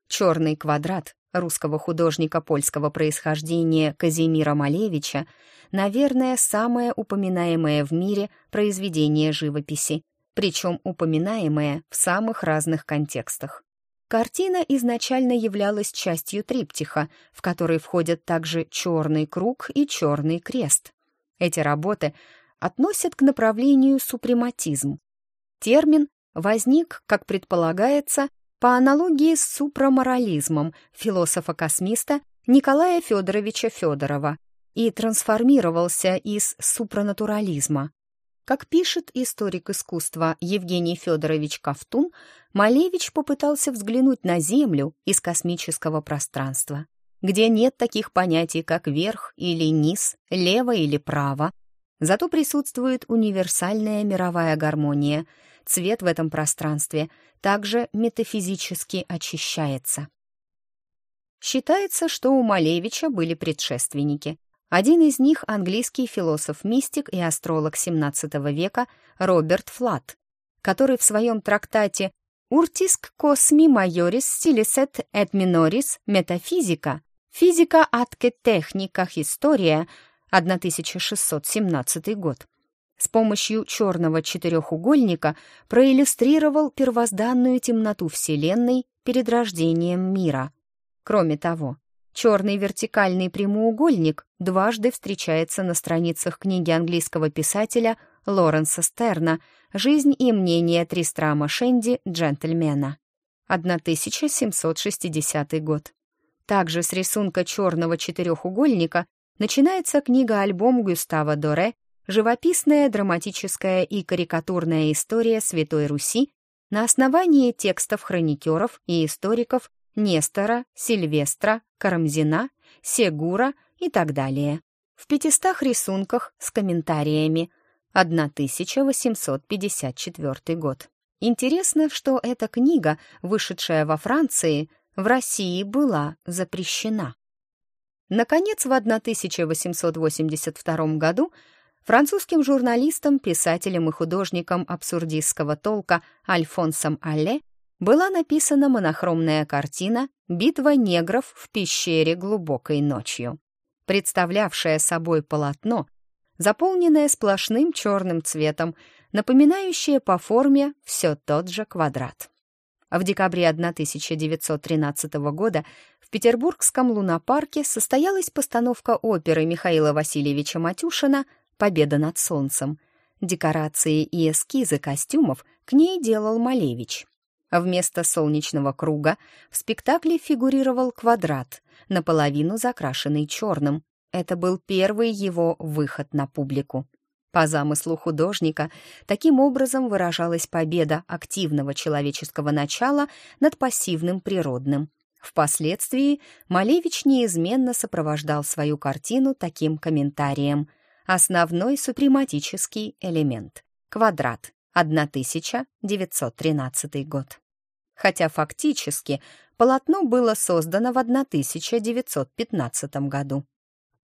Черный квадрат русского художника польского происхождения Казимира Малевича, наверное, самое упоминаемое в мире произведение живописи, причем упоминаемое в самых разных контекстах. Картина изначально являлась частью триптиха, в который входят также черный круг и черный крест. Эти работы относят к направлению супрематизм. Термин возник, как предполагается, по аналогии с супраморализмом философа-космиста Николая Федоровича Федорова и трансформировался из супранатурализма. Как пишет историк искусства Евгений Федорович Ковтун, Малевич попытался взглянуть на Землю из космического пространства, где нет таких понятий, как верх или низ, лево или право. Зато присутствует универсальная мировая гармония — цвет в этом пространстве также метафизически очищается. Считается, что у Малевича были предшественники. Один из них — английский философ-мистик и астролог XVII века Роберт Флат, который в своем трактате «Уртиск косми майорис стилисет et minoris метафизика» «Физика атке техниках история» 1617 год с помощью черного четырехугольника проиллюстрировал первозданную темноту Вселенной перед рождением мира. Кроме того, черный вертикальный прямоугольник дважды встречается на страницах книги английского писателя Лоренса Стерна «Жизнь и мнение Тристрама Шенди, джентльмена», 1760 год. Также с рисунка черного четырехугольника начинается книга-альбом Гюстава Доре живописная, драматическая и карикатурная история Святой Руси на основании текстов хроникеров и историков Нестора, Сильвестра, Карамзина, Сегура и так далее. В пятистах рисунках с комментариями. 1854 год. Интересно, что эта книга, вышедшая во Франции, в России была запрещена. Наконец, в 1882 году французским журналистом, писателем и художником абсурдистского толка Альфонсом Алле была написана монохромная картина «Битва негров в пещере глубокой ночью», представлявшая собой полотно, заполненное сплошным черным цветом, напоминающее по форме все тот же квадрат. В декабре 1913 года в Петербургском лунопарке состоялась постановка оперы Михаила Васильевича Матюшина «Победа над солнцем». Декорации и эскизы костюмов к ней делал Малевич. Вместо солнечного круга в спектакле фигурировал квадрат, наполовину закрашенный черным. Это был первый его выход на публику. По замыслу художника, таким образом выражалась победа активного человеческого начала над пассивным природным. Впоследствии Малевич неизменно сопровождал свою картину таким комментарием. Основной супрематический элемент — квадрат, 1913 год. Хотя фактически полотно было создано в 1915 году.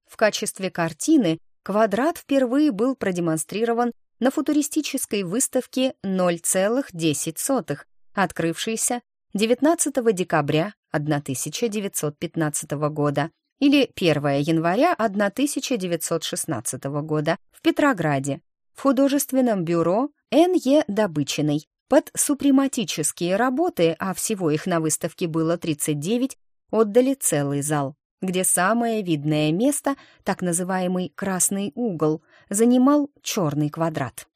В качестве картины Квадрат впервые был продемонстрирован на футуристической выставке 0,10, открывшейся 19 декабря 1915 года или 1 января 1916 года в Петрограде в художественном бюро Н.Е. Добычиной. Под супрематические работы, а всего их на выставке было 39, отдали целый зал где самое видное место, так называемый «красный угол», занимал черный квадрат.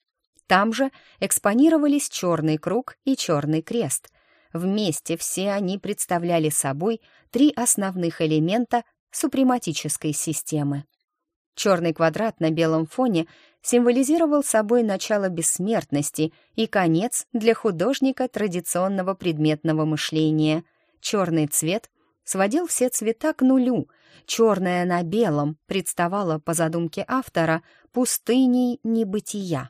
Там же экспонировались черный круг и черный крест. Вместе все они представляли собой три основных элемента супрематической системы. Черный квадрат на белом фоне символизировал собой начало бессмертности и конец для художника традиционного предметного мышления. Черный цвет сводил все цвета к нулю. Черное на белом представало, по задумке автора, пустыней небытия.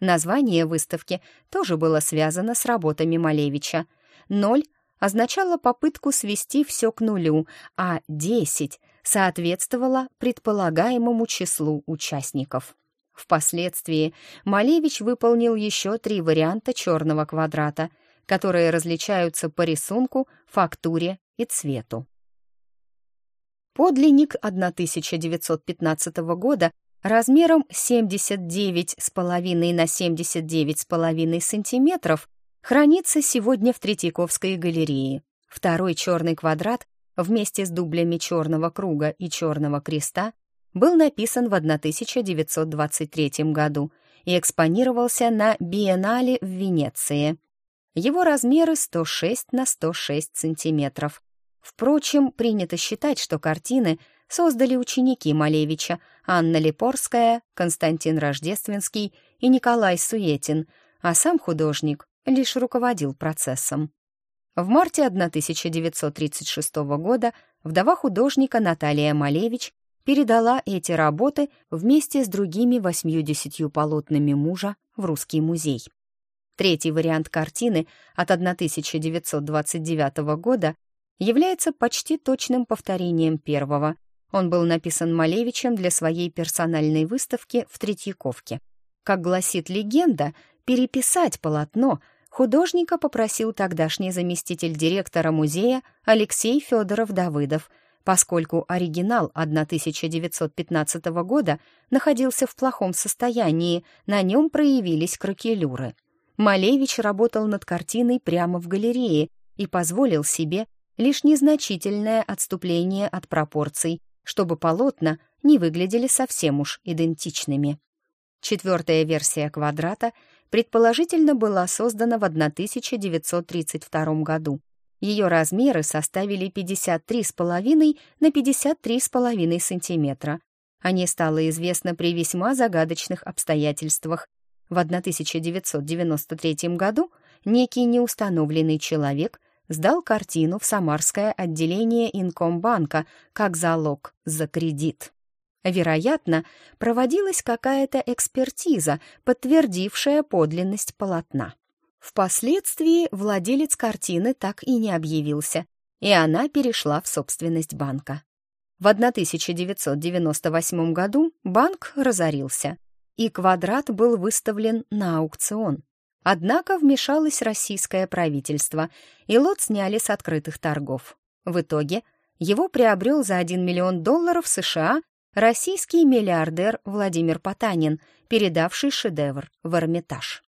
Название выставки тоже было связано с работами Малевича. Ноль означало попытку свести все к нулю, а десять соответствовало предполагаемому числу участников. Впоследствии Малевич выполнил еще три варианта черного квадрата, которые различаются по рисунку, фактуре и цвету. Подлинник 1915 года размером 79,5 на 79,5 сантиметров хранится сегодня в Третьяковской галерее. Второй черный квадрат вместе с дублями черного круга и черного креста был написан в 1923 году и экспонировался на Биеннале в Венеции. Его размеры 106 на 106 сантиметров. Впрочем, принято считать, что картины создали ученики Малевича Анна Липорская, Константин Рождественский и Николай Суетин, а сам художник лишь руководил процессом. В марте 1936 года вдова художника Наталья Малевич передала эти работы вместе с другими 80 полотнами мужа в Русский музей. Третий вариант картины от 1929 года является почти точным повторением первого. Он был написан Малевичем для своей персональной выставки в Третьяковке. Как гласит легенда, переписать полотно художника попросил тогдашний заместитель директора музея Алексей Федоров-Давыдов, поскольку оригинал 1915 года находился в плохом состоянии, на нем проявились кракелюры. Малевич работал над картиной прямо в галерее и позволил себе лишь незначительное отступление от пропорций, чтобы полотна не выглядели совсем уж идентичными. Четвертая версия квадрата предположительно была создана в 1932 году. Ее размеры составили 53,5 на 53,5 сантиметра. О ней стало известно при весьма загадочных обстоятельствах, в 1993 году некий неустановленный человек сдал картину в Самарское отделение Инкомбанка как залог за кредит. Вероятно, проводилась какая-то экспертиза, подтвердившая подлинность полотна. Впоследствии владелец картины так и не объявился, и она перешла в собственность банка. В 1998 году банк разорился, и квадрат был выставлен на аукцион. Однако вмешалось российское правительство, и лот сняли с открытых торгов. В итоге его приобрел за 1 миллион долларов США российский миллиардер Владимир Потанин, передавший шедевр в Эрмитаж.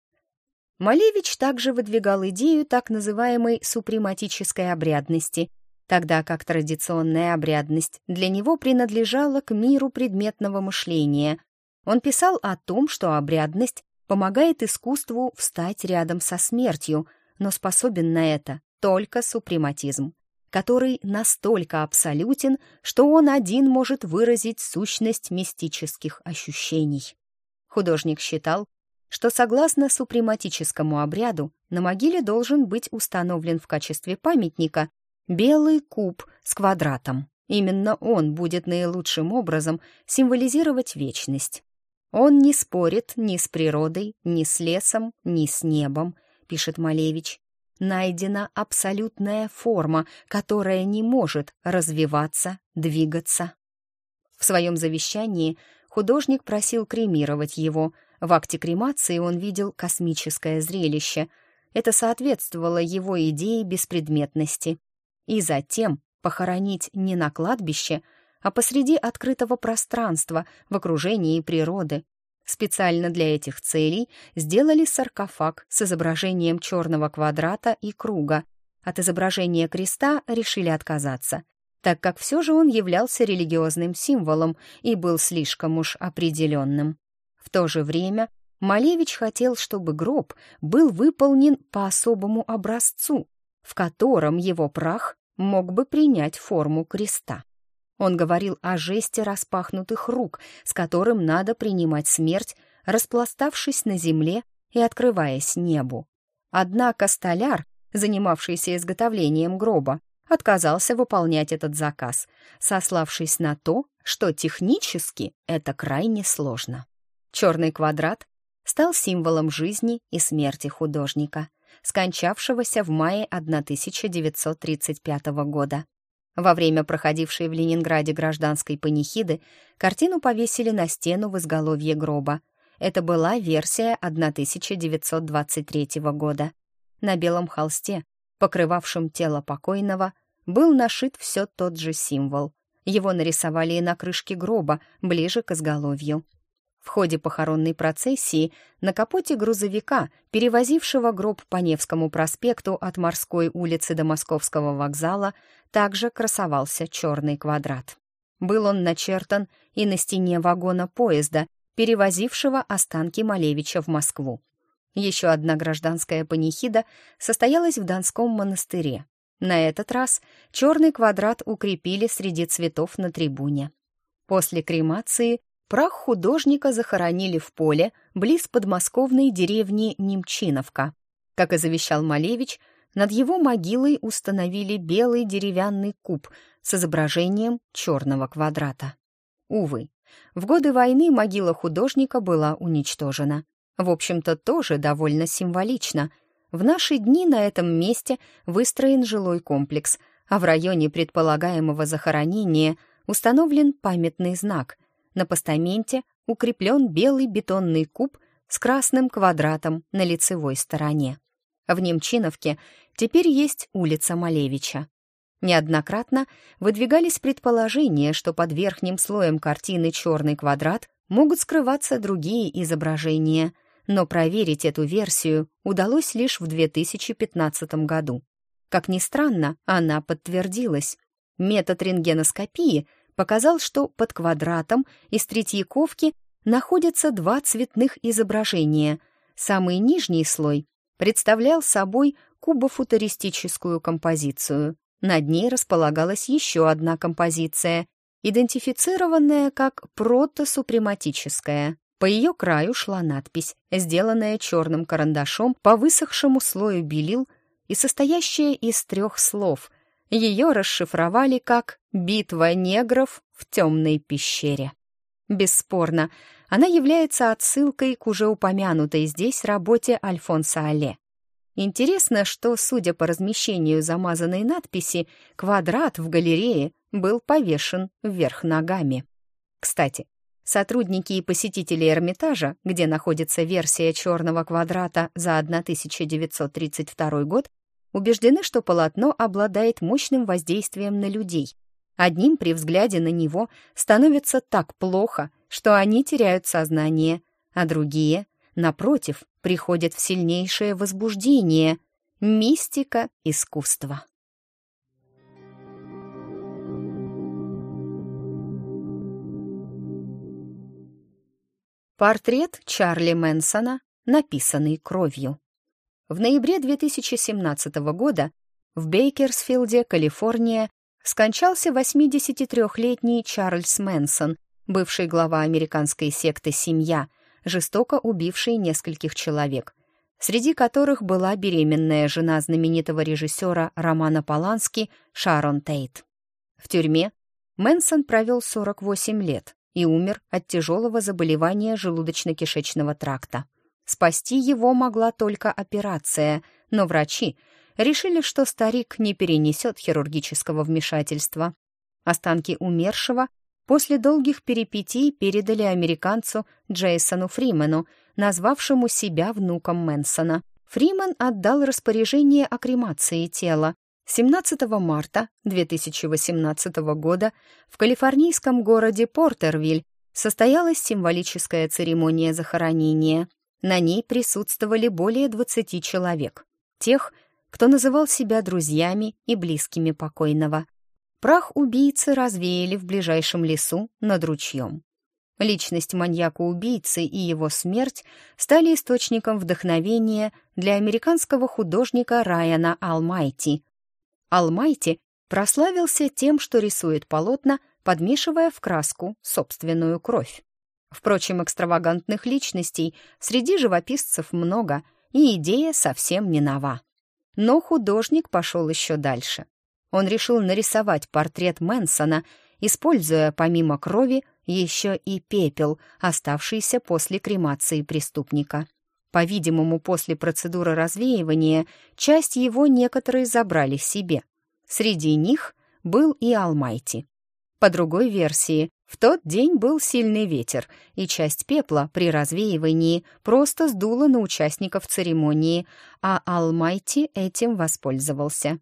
Малевич также выдвигал идею так называемой супрематической обрядности, тогда как традиционная обрядность для него принадлежала к миру предметного мышления. Он писал о том, что обрядность помогает искусству встать рядом со смертью, но способен на это только супрематизм, который настолько абсолютен, что он один может выразить сущность мистических ощущений. Художник считал, что согласно супрематическому обряду на могиле должен быть установлен в качестве памятника белый куб с квадратом. Именно он будет наилучшим образом символизировать вечность. Он не спорит ни с природой, ни с лесом, ни с небом, пишет Малевич. Найдена абсолютная форма, которая не может развиваться, двигаться. В своем завещании художник просил кремировать его. В акте кремации он видел космическое зрелище. Это соответствовало его идее беспредметности. И затем похоронить не на кладбище, а посреди открытого пространства в окружении природы. Специально для этих целей сделали саркофаг с изображением черного квадрата и круга. От изображения креста решили отказаться, так как все же он являлся религиозным символом и был слишком уж определенным. В то же время Малевич хотел, чтобы гроб был выполнен по особому образцу, в котором его прах мог бы принять форму креста. Он говорил о жесте распахнутых рук, с которым надо принимать смерть, распластавшись на земле и открываясь небу. Однако столяр, занимавшийся изготовлением гроба, отказался выполнять этот заказ, сославшись на то, что технически это крайне сложно. Черный квадрат стал символом жизни и смерти художника, скончавшегося в мае 1935 года. Во время проходившей в Ленинграде гражданской панихиды картину повесили на стену в изголовье гроба. Это была версия 1923 года. На белом холсте, покрывавшем тело покойного, был нашит все тот же символ. Его нарисовали и на крышке гроба, ближе к изголовью. В ходе похоронной процессии на капоте грузовика, перевозившего гроб по Невскому проспекту от Морской улицы до Московского вокзала, также красовался черный квадрат. Был он начертан и на стене вагона поезда, перевозившего останки Малевича в Москву. Еще одна гражданская панихида состоялась в Донском монастыре. На этот раз черный квадрат укрепили среди цветов на трибуне. После кремации Прах художника захоронили в поле близ подмосковной деревни Немчиновка. Как и завещал Малевич, над его могилой установили белый деревянный куб с изображением черного квадрата. Увы, в годы войны могила художника была уничтожена. В общем-то, тоже довольно символично. В наши дни на этом месте выстроен жилой комплекс, а в районе предполагаемого захоронения установлен памятный знак — на постаменте укреплен белый бетонный куб с красным квадратом на лицевой стороне. В Немчиновке теперь есть улица Малевича. Неоднократно выдвигались предположения, что под верхним слоем картины «Черный квадрат» могут скрываться другие изображения, но проверить эту версию удалось лишь в 2015 году. Как ни странно, она подтвердилась. Метод рентгеноскопии показал, что под квадратом из Третьяковки находятся два цветных изображения. Самый нижний слой представлял собой кубофутуристическую композицию. Над ней располагалась еще одна композиция, идентифицированная как протосупрематическая. По ее краю шла надпись, сделанная черным карандашом по высохшему слою белил и состоящая из трех слов — ее расшифровали как «Битва негров в темной пещере». Бесспорно, она является отсылкой к уже упомянутой здесь работе Альфонса Алле. Интересно, что, судя по размещению замазанной надписи, квадрат в галерее был повешен вверх ногами. Кстати, сотрудники и посетители Эрмитажа, где находится версия черного квадрата за 1932 год, убеждены, что полотно обладает мощным воздействием на людей. Одним при взгляде на него становится так плохо, что они теряют сознание, а другие, напротив, приходит в сильнейшее возбуждение. Мистика искусства. Портрет Чарли Мэнсона, написанный кровью. В ноябре 2017 года в Бейкерсфилде, Калифорния, скончался 83-летний Чарльз Мэнсон, бывший глава американской секты «Семья», жестоко убивший нескольких человек, среди которых была беременная жена знаменитого режиссера Романа Полански Шарон Тейт. В тюрьме Мэнсон провел 48 лет и умер от тяжелого заболевания желудочно-кишечного тракта. Спасти его могла только операция, но врачи решили, что старик не перенесет хирургического вмешательства. Останки умершего после долгих перипетий передали американцу Джейсону Фримену, назвавшему себя внуком Мэнсона. Фримен отдал распоряжение о кремации тела. 17 марта 2018 года в калифорнийском городе Портервиль состоялась символическая церемония захоронения. На ней присутствовали более 20 человек, тех, кто называл себя друзьями и близкими покойного. Прах убийцы развеяли в ближайшем лесу над ручьем. Личность маньяка-убийцы и его смерть стали источником вдохновения для американского художника Райана Алмайти. Алмайти прославился тем, что рисует полотна, подмешивая в краску собственную кровь. Впрочем, экстравагантных личностей среди живописцев много, и идея совсем не нова. Но художник пошел еще дальше он решил нарисовать портрет Мэнсона, используя помимо крови еще и пепел, оставшийся после кремации преступника. По-видимому, после процедуры развеивания часть его некоторые забрали себе. Среди них был и Алмайти. По другой версии, в тот день был сильный ветер, и часть пепла при развеивании просто сдула на участников церемонии, а Алмайти этим воспользовался.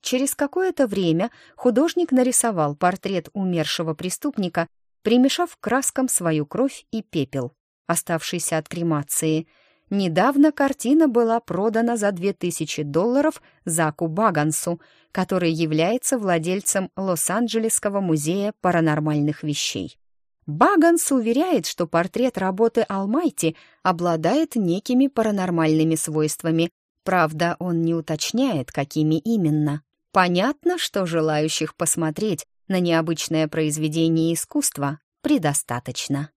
Через какое-то время художник нарисовал портрет умершего преступника, примешав краскам свою кровь и пепел, оставшийся от кремации. Недавно картина была продана за 2000 долларов Заку Багансу, который является владельцем Лос-Анджелесского музея паранормальных вещей. Баганс уверяет, что портрет работы Алмайти обладает некими паранормальными свойствами, правда, он не уточняет, какими именно. Понятно, что желающих посмотреть на необычное произведение искусства предостаточно.